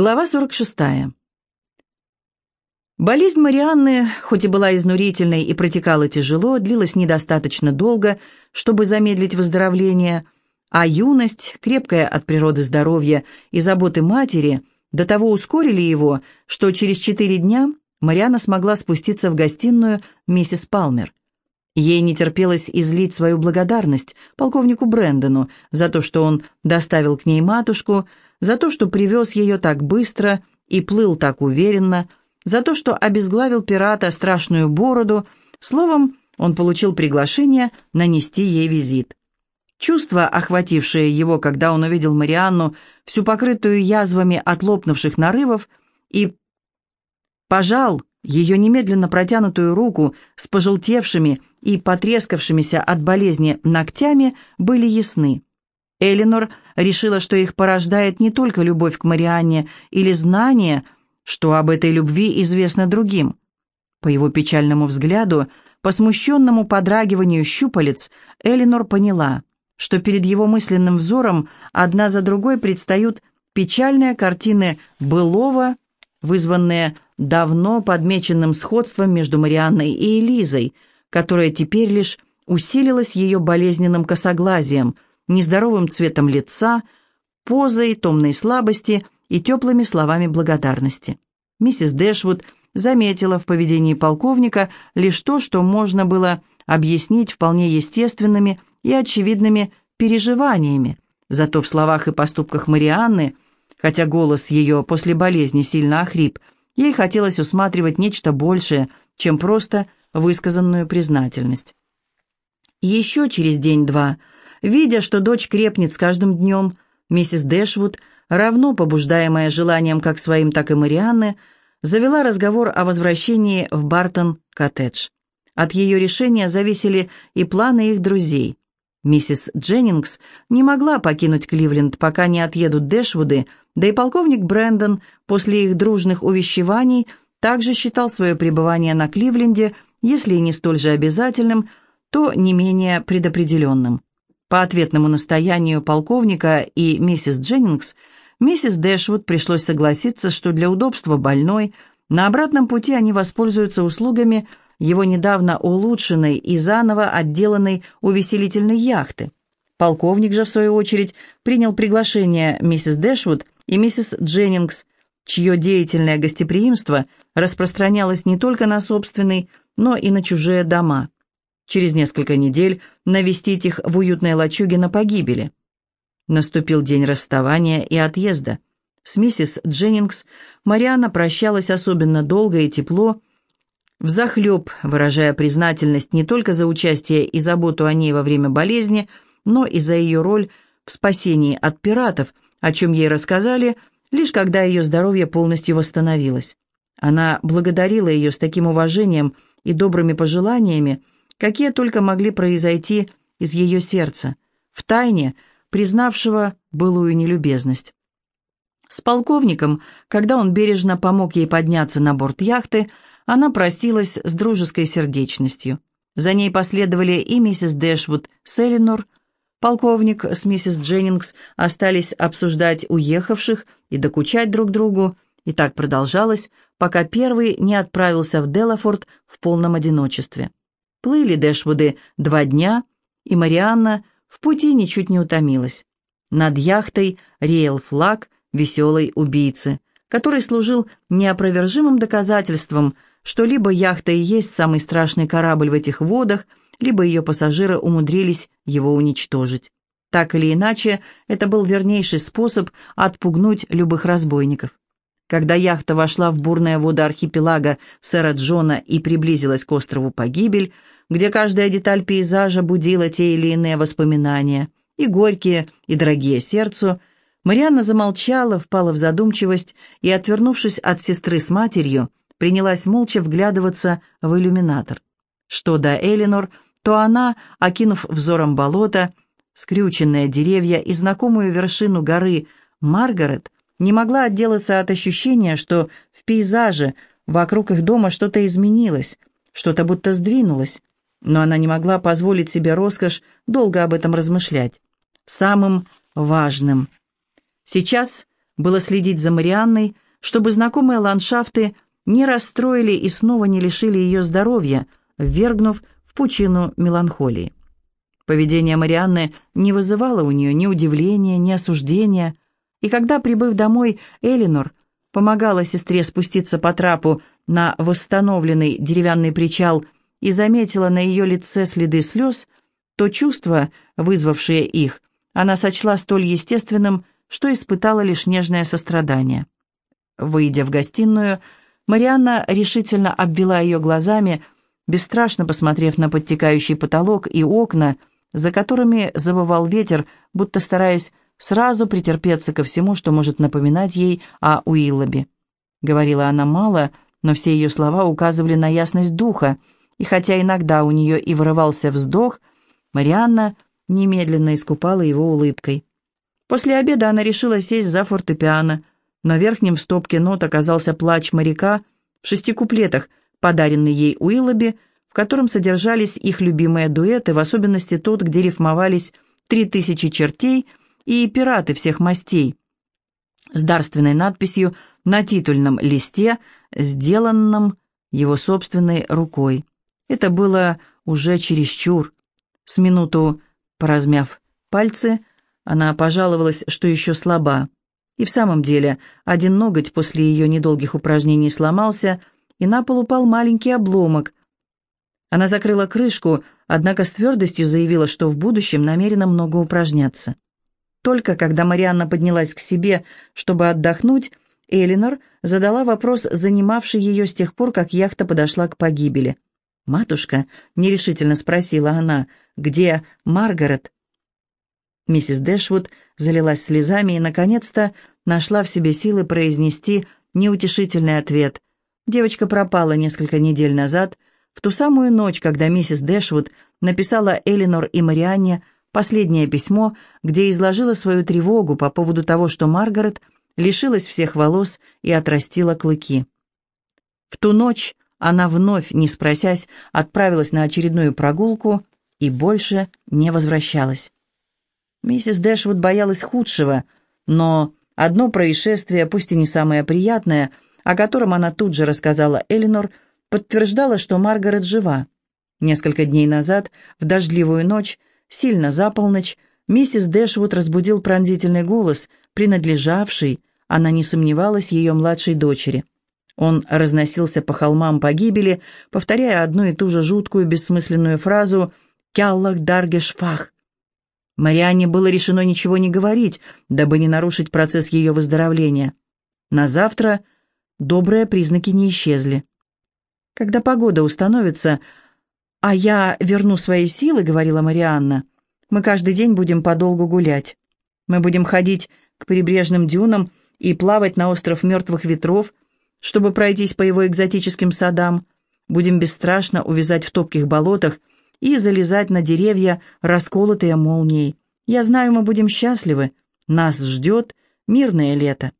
Глава 46. Болезнь Марианны, хоть и была изнурительной и протекала тяжело, длилась недостаточно долго, чтобы замедлить выздоровление, а юность, крепкая от природы здоровья и заботы матери, до того ускорили его, что через четыре дня Марианна смогла спуститься в гостиную миссис Палмер. Ей не терпелось излить свою благодарность полковнику Брэндону за то, что он доставил к ней матушку, за то, что привез ее так быстро и плыл так уверенно, за то, что обезглавил пирата страшную бороду, словом, он получил приглашение нанести ей визит. Чувство, охватившее его, когда он увидел Марианну, всю покрытую язвами от лопнувших нарывов, и пожал ее немедленно протянутую руку с пожелтевшими и потрескавшимися от болезни ногтями, были ясны. Элинор решила, что их порождает не только любовь к Марианне или знание, что об этой любви известно другим. По его печальному взгляду, по смущенному подрагиванию щупалец, Элинор поняла, что перед его мысленным взором одна за другой предстают печальные картины былого, вызванные давно подмеченным сходством между Марианной и Элизой, которое теперь лишь усилилось ее болезненным косоглазием – нездоровым цветом лица, позой томной слабости и теплыми словами благодарности. Миссис Дэшвуд заметила в поведении полковника лишь то, что можно было объяснить вполне естественными и очевидными переживаниями, зато в словах и поступках Марианны, хотя голос ее после болезни сильно охрип, ей хотелось усматривать нечто большее, чем просто высказанную признательность. Еще через день-два Видя, что дочь крепнет с каждым днем, миссис Дэшвуд, равно побуждаемая желанием как своим, так и Марианны, завела разговор о возвращении в Бартон-коттедж. От ее решения зависели и планы их друзей. Миссис Дженнингс не могла покинуть Кливленд, пока не отъедут Дэшвуды, да и полковник Брэндон после их дружных увещеваний также считал свое пребывание на Кливленде, если и не столь же обязательным, то не менее предопределенным. По ответному настоянию полковника и миссис Дженнингс, миссис Дэшвуд пришлось согласиться, что для удобства больной на обратном пути они воспользуются услугами его недавно улучшенной и заново отделанной увеселительной яхты. Полковник же, в свою очередь, принял приглашение миссис Дэшвуд и миссис Дженнингс, чье деятельное гостеприимство распространялось не только на собственный, но и на чужие дома через несколько недель навестить их в уютной лачуге на погибели. Наступил день расставания и отъезда. С миссис Дженнингс Мариана прощалась особенно долго и тепло, взахлеб выражая признательность не только за участие и заботу о ней во время болезни, но и за ее роль в спасении от пиратов, о чем ей рассказали, лишь когда ее здоровье полностью восстановилось. Она благодарила ее с таким уважением и добрыми пожеланиями, какие только могли произойти из ее сердца, в тайне признавшего былую нелюбезность. С полковником, когда он бережно помог ей подняться на борт яхты, она простилась с дружеской сердечностью. За ней последовали и миссис Дэшвуд с Элинор. Полковник с миссис Дженнингс остались обсуждать уехавших и докучать друг другу, и так продолжалось, пока первый не отправился в Делафорд в полном одиночестве. Плыли Дэшвуды два дня, и Марианна в пути ничуть не утомилась. Над яхтой реял флаг веселой убийцы, который служил неопровержимым доказательством, что либо яхта и есть самый страшный корабль в этих водах, либо ее пассажиры умудрились его уничтожить. Так или иначе, это был вернейший способ отпугнуть любых разбойников. Когда яхта вошла в бурные воды архипелага сэра Джона и приблизилась к острову Погибель, где каждая деталь пейзажа будила те или иные воспоминания, и горькие, и дорогие сердцу, Марианна замолчала, впала в задумчивость и, отвернувшись от сестры с матерью, принялась молча вглядываться в иллюминатор. Что до Элинор, то она, окинув взором болото, скрюченные деревья и знакомую вершину горы Маргарет, не могла отделаться от ощущения, что в пейзаже вокруг их дома что-то изменилось, что-то будто сдвинулось, но она не могла позволить себе роскошь долго об этом размышлять. Самым важным. Сейчас было следить за Марианной, чтобы знакомые ландшафты не расстроили и снова не лишили ее здоровья, ввергнув в пучину меланхолии. Поведение Марианны не вызывало у нее ни удивления, ни осуждения, и когда, прибыв домой, Элинор помогала сестре спуститься по трапу на восстановленный деревянный причал и заметила на ее лице следы слез, то чувство, вызвавшее их, она сочла столь естественным, что испытала лишь нежное сострадание. Выйдя в гостиную, Марианна решительно обвела ее глазами, бесстрашно посмотрев на подтекающий потолок и окна, за которыми завывал ветер, будто стараясь сразу претерпеться ко всему, что может напоминать ей о Уиллобе. Говорила она мало, но все ее слова указывали на ясность духа, и хотя иногда у нее и вырывался вздох, Марианна немедленно искупала его улыбкой. После обеда она решила сесть за фортепиано. На верхнем стопке нот оказался плач моряка в шести куплетах, подаренный ей Уиллоби, в котором содержались их любимые дуэты, в особенности тот, где рифмовались «Три тысячи чертей» и «Пираты всех мастей», с дарственной надписью на титульном листе, сделанном его собственной рукой. Это было уже чересчур. С минуту поразмяв пальцы, она пожаловалась, что еще слаба. И в самом деле, один ноготь после ее недолгих упражнений сломался, и на пол упал маленький обломок. Она закрыла крышку, однако с твердостью заявила, что в будущем намерена много упражняться. Только когда Марианна поднялась к себе, чтобы отдохнуть, Элинор задала вопрос, занимавший ее с тех пор, как яхта подошла к погибели. «Матушка», — нерешительно спросила она, — «где Маргарет?» Миссис Дэшвуд залилась слезами и, наконец-то, нашла в себе силы произнести неутешительный ответ. Девочка пропала несколько недель назад, в ту самую ночь, когда миссис Дэшвуд написала Элинор и Марианне последнее письмо, где изложила свою тревогу по поводу того, что Маргарет лишилась всех волос и отрастила клыки. В ту ночь она вновь, не спросясь, отправилась на очередную прогулку и больше не возвращалась. Миссис Дэшвуд боялась худшего, но одно происшествие, пусть и не самое приятное, о котором она тут же рассказала Элинор, подтверждало, что Маргарет жива. Несколько дней назад, в дождливую ночь, Сильно за полночь миссис Дэшвуд разбудил пронзительный голос, принадлежавший, она не сомневалась, ее младшей дочери. Он разносился по холмам погибели, повторяя одну и ту же жуткую бессмысленную фразу «Кяллах даргешфах». Марианне было решено ничего не говорить, дабы не нарушить процесс ее выздоровления. На завтра добрые признаки не исчезли. Когда погода установится, «А я верну свои силы», — говорила Марианна. «Мы каждый день будем подолгу гулять. Мы будем ходить к прибрежным дюнам и плавать на остров мертвых ветров, чтобы пройтись по его экзотическим садам. Будем бесстрашно увязать в топких болотах и залезать на деревья, расколотые молнией. Я знаю, мы будем счастливы. Нас ждет мирное лето.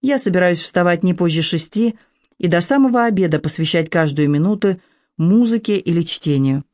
Я собираюсь вставать не позже шести и до самого обеда посвящать каждую минуту музыке или чтению.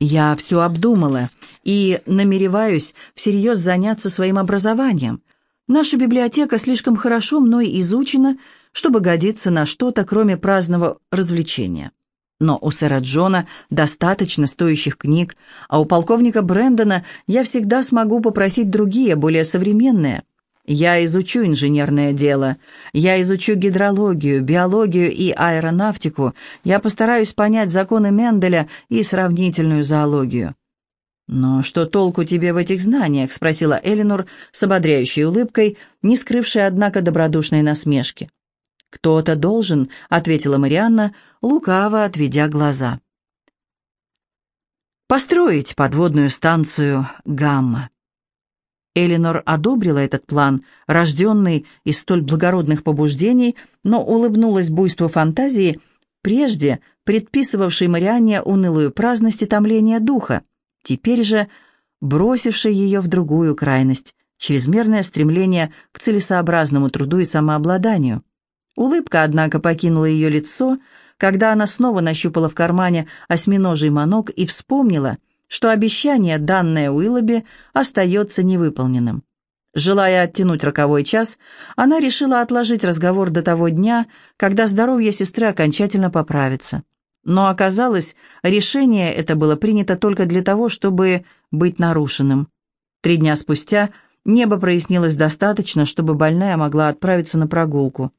Я все обдумала и намереваюсь всерьез заняться своим образованием. Наша библиотека слишком хорошо мной изучена, чтобы годиться на что-то, кроме праздного развлечения. Но у сэра Джона достаточно стоящих книг, а у полковника Брэндона я всегда смогу попросить другие, более современные – я изучу инженерное дело, я изучу гидрологию, биологию и аэронавтику, я постараюсь понять законы Менделя и сравнительную зоологию. «Но что толку тебе в этих знаниях?» — спросила Элинор с ободряющей улыбкой, не скрывшей, однако, добродушной насмешки. «Кто-то должен», — ответила Марианна, лукаво отведя глаза. «Построить подводную станцию «Гамма». Элинор одобрила этот план, рожденный из столь благородных побуждений, но улыбнулась буйству фантазии, прежде предписывавшей Марианне унылую праздность и томление духа, теперь же бросившей ее в другую крайность, чрезмерное стремление к целесообразному труду и самообладанию. Улыбка, однако, покинула ее лицо, когда она снова нащупала в кармане осьминожий манок и вспомнила — что обещание, данное Уиллоби, остается невыполненным. Желая оттянуть роковой час, она решила отложить разговор до того дня, когда здоровье сестры окончательно поправится. Но оказалось, решение это было принято только для того, чтобы быть нарушенным. Три дня спустя небо прояснилось достаточно, чтобы больная могла отправиться на прогулку.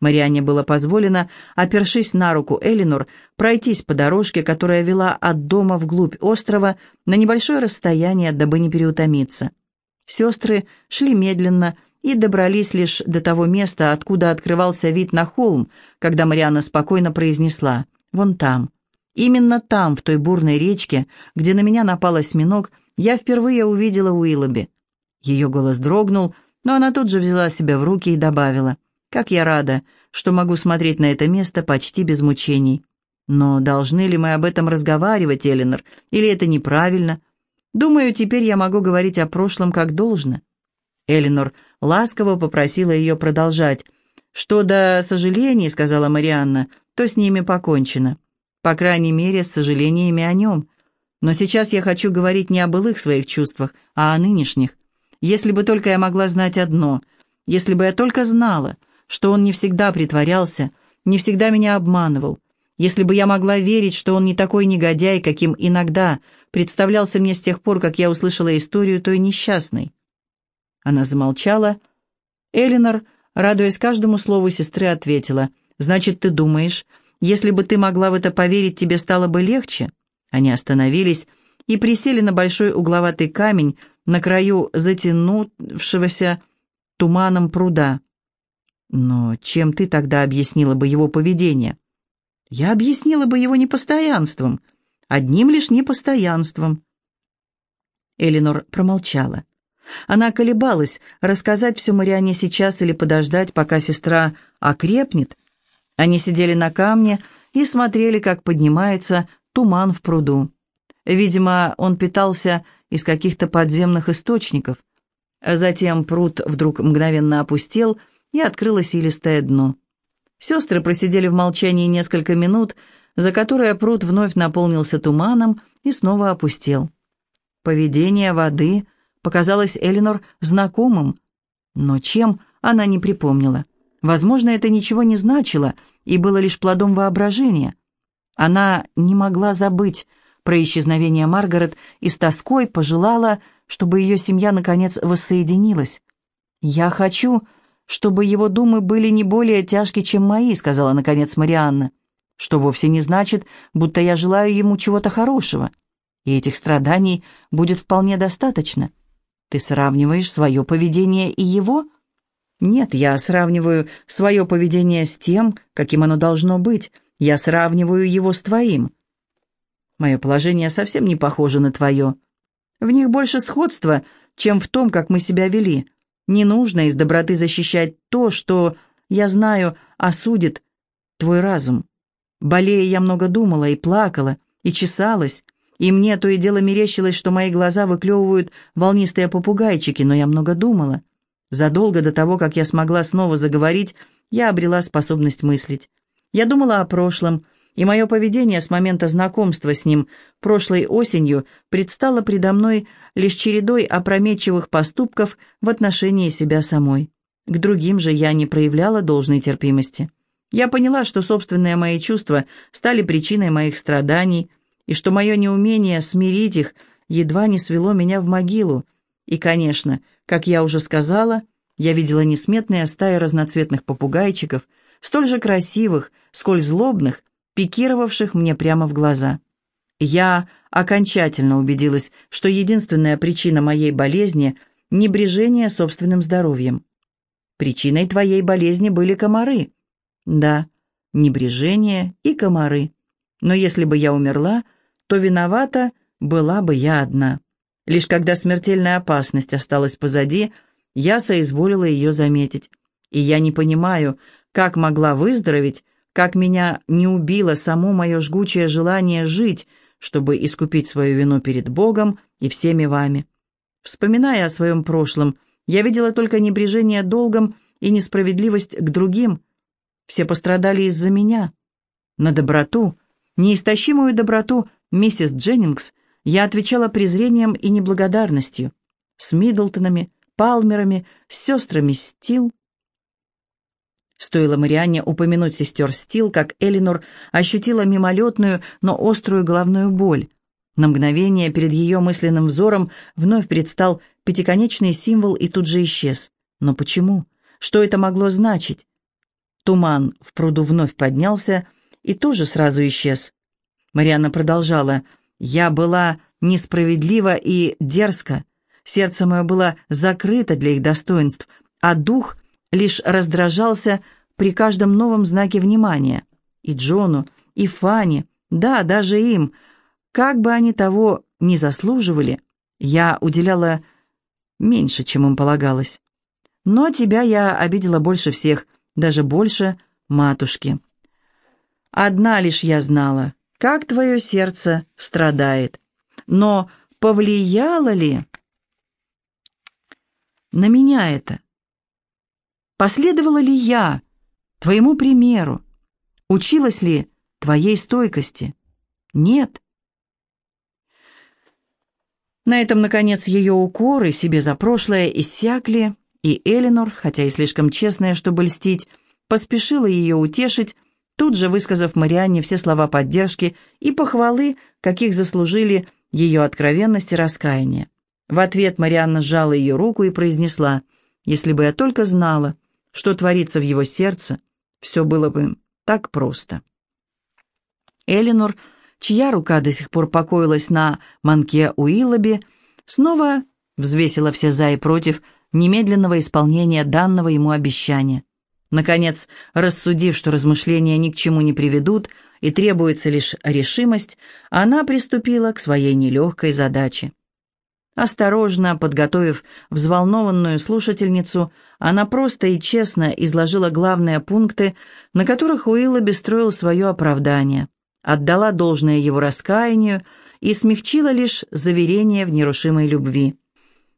Марианне было позволено, опершись на руку Элинор, пройтись по дорожке, которая вела от дома вглубь острова на небольшое расстояние, дабы не переутомиться. Сестры шли медленно и добрались лишь до того места, откуда открывался вид на холм, когда Марианна спокойно произнесла «Вон там». Именно там, в той бурной речке, где на меня напал осьминог, я впервые увидела Уиллоби. Ее голос дрогнул, но она тут же взяла себя в руки и добавила «Как я рада, что могу смотреть на это место почти без мучений». Но должны ли мы об этом разговаривать, Эленор, или это неправильно? Думаю, теперь я могу говорить о прошлом как должно». Элинор ласково попросила ее продолжать. «Что до сожалений, — сказала Марианна, — то с ними покончено. По крайней мере, с сожалениями о нем. Но сейчас я хочу говорить не о былых своих чувствах, а о нынешних. Если бы только я могла знать одно, если бы я только знала, что он не всегда притворялся, не всегда меня обманывал, если бы я могла верить, что он не такой негодяй, каким иногда представлялся мне с тех пор, как я услышала историю той несчастной. Она замолчала. Элинор, радуясь каждому слову сестры, ответила, «Значит, ты думаешь, если бы ты могла в это поверить, тебе стало бы легче?» Они остановились и присели на большой угловатый камень на краю затянувшегося туманом пруда. «Но чем ты тогда объяснила бы его поведение?» Я объяснила бы его непостоянством, одним лишь непостоянством. Элинор промолчала. Она колебалась, рассказать все Мариане сейчас или подождать, пока сестра окрепнет. Они сидели на камне и смотрели, как поднимается туман в пруду. Видимо, он питался из каких-то подземных источников. Затем пруд вдруг мгновенно опустел, и открылось илистое дно. Сестры просидели в молчании несколько минут, за которое пруд вновь наполнился туманом и снова опустел. Поведение воды показалось Элинор знакомым, но чем она не припомнила. Возможно, это ничего не значило и было лишь плодом воображения. Она не могла забыть про исчезновение Маргарет и с тоской пожелала, чтобы ее семья наконец воссоединилась. «Я хочу, чтобы его думы были не более тяжкие, чем мои», — сказала, наконец, Марианна, «что вовсе не значит, будто я желаю ему чего-то хорошего, и этих страданий будет вполне достаточно. Ты сравниваешь свое поведение и его?» «Нет, я сравниваю свое поведение с тем, каким оно должно быть. Я сравниваю его с твоим. Мое положение совсем не похоже на твое. В них больше сходства, чем в том, как мы себя вели. Не нужно из доброты защищать то, что, я знаю, осудит твой разум. Болея, я много думала и плакала, и чесалась, и мне то и дело мерещилось, что мои глаза выклевывают волнистые попугайчики, но я много думала. Задолго до того, как я смогла снова заговорить, я обрела способность мыслить. Я думала о прошлом, и мое поведение с момента знакомства с ним прошлой осенью предстало предо мной лишь чередой опрометчивых поступков в отношении себя самой. К другим же я не проявляла должной терпимости. Я поняла, что собственные мои чувства стали причиной моих страданий, и что мое неумение смирить их едва не свело меня в могилу. И, конечно, как я уже сказала, я видела несметные стаи разноцветных попугайчиков, столь же красивых, сколь злобных, пикировавших мне прямо в глаза. Я окончательно убедилась, что единственная причина моей болезни – небрежение собственным здоровьем. Причиной твоей болезни были комары. Да, небрежение и комары. Но если бы я умерла, то виновата была бы я одна. Лишь когда смертельная опасность осталась позади, я соизволила ее заметить. И я не понимаю, как могла выздороветь, как меня не убило само мое жгучее желание жить, чтобы искупить свою вину перед Богом и всеми вами. Вспоминая о своем прошлом, я видела только небрежение долгом и несправедливость к другим. Все пострадали из-за меня. На доброту, неистощимую доброту миссис Дженнингс я отвечала презрением и неблагодарностью. С Миддлтонами, Палмерами, с сестрами Стил. Стоило Марианне упомянуть сестер Стил, как Элинор ощутила мимолетную, но острую головную боль. На мгновение перед ее мысленным взором вновь предстал пятиконечный символ и тут же исчез. Но почему? Что это могло значить? Туман в пруду вновь поднялся и тоже сразу исчез. Марианна продолжала. «Я была несправедлива и дерзка. Сердце мое было закрыто для их достоинств, а дух лишь раздражался при каждом новом знаке внимания. И Джону, и Фанни, да, даже им, как бы они того не заслуживали, я уделяла меньше, чем им полагалось. Но тебя я обидела больше всех, даже больше матушки. Одна лишь я знала, как твое сердце страдает. Но повлияло ли на меня это? Последовала ли я твоему примеру? Училась ли твоей стойкости? Нет. На этом, наконец, ее укоры себе за прошлое иссякли, и Элинор, хотя и слишком честная, чтобы льстить, поспешила ее утешить, тут же высказав Марианне все слова поддержки и похвалы, каких заслужили ее откровенность и раскаяние. В ответ Марианна сжала ее руку и произнесла, «Если бы я только знала, что творится в его сердце, все было бы так просто». Элинор, чья рука до сих пор покоилась на манке Уиллоби, снова взвесила все «за» и «против» немедленного исполнения данного ему обещания. Наконец, рассудив, что размышления ни к чему не приведут и требуется лишь решимость, она приступила к своей нелегкой задаче. Осторожно подготовив взволнованную слушательницу, она просто и честно изложила главные пункты, на которых Уиллоби строил свое оправдание, отдала должное его раскаянию и смягчила лишь заверение в нерушимой любви.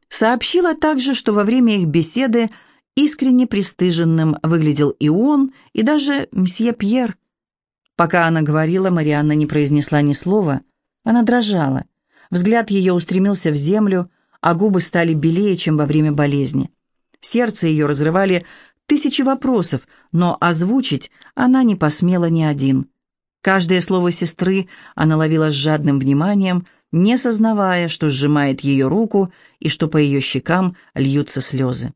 Сообщила также, что во время их беседы искренне пристыженным выглядел и он, и даже мсье Пьер. Пока она говорила, Марианна не произнесла ни слова. Она дрожала. Взгляд ее устремился в землю, а губы стали белее, чем во время болезни. Сердце ее разрывали тысячи вопросов, но озвучить она не посмела ни один. Каждое слово сестры она ловила с жадным вниманием, не сознавая, что сжимает ее руку и что по ее щекам льются слезы.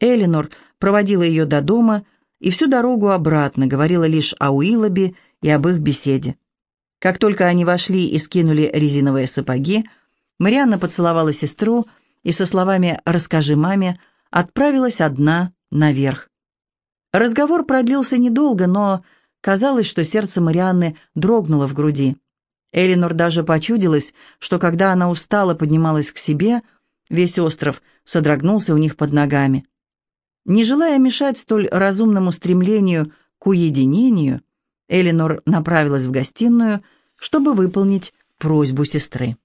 Элинор проводила ее до дома и всю дорогу обратно говорила лишь о Уиллобе и об их беседе. Как только они вошли и скинули резиновые сапоги, Марианна поцеловала сестру и со словами «расскажи маме» отправилась одна наверх. Разговор продлился недолго, но казалось, что сердце Марианны дрогнуло в груди. Элинор даже почудилась, что когда она устала поднималась к себе, весь остров содрогнулся у них под ногами. Не желая мешать столь разумному стремлению к уединению, Элинор направилась в гостиную, чтобы выполнить просьбу сестры.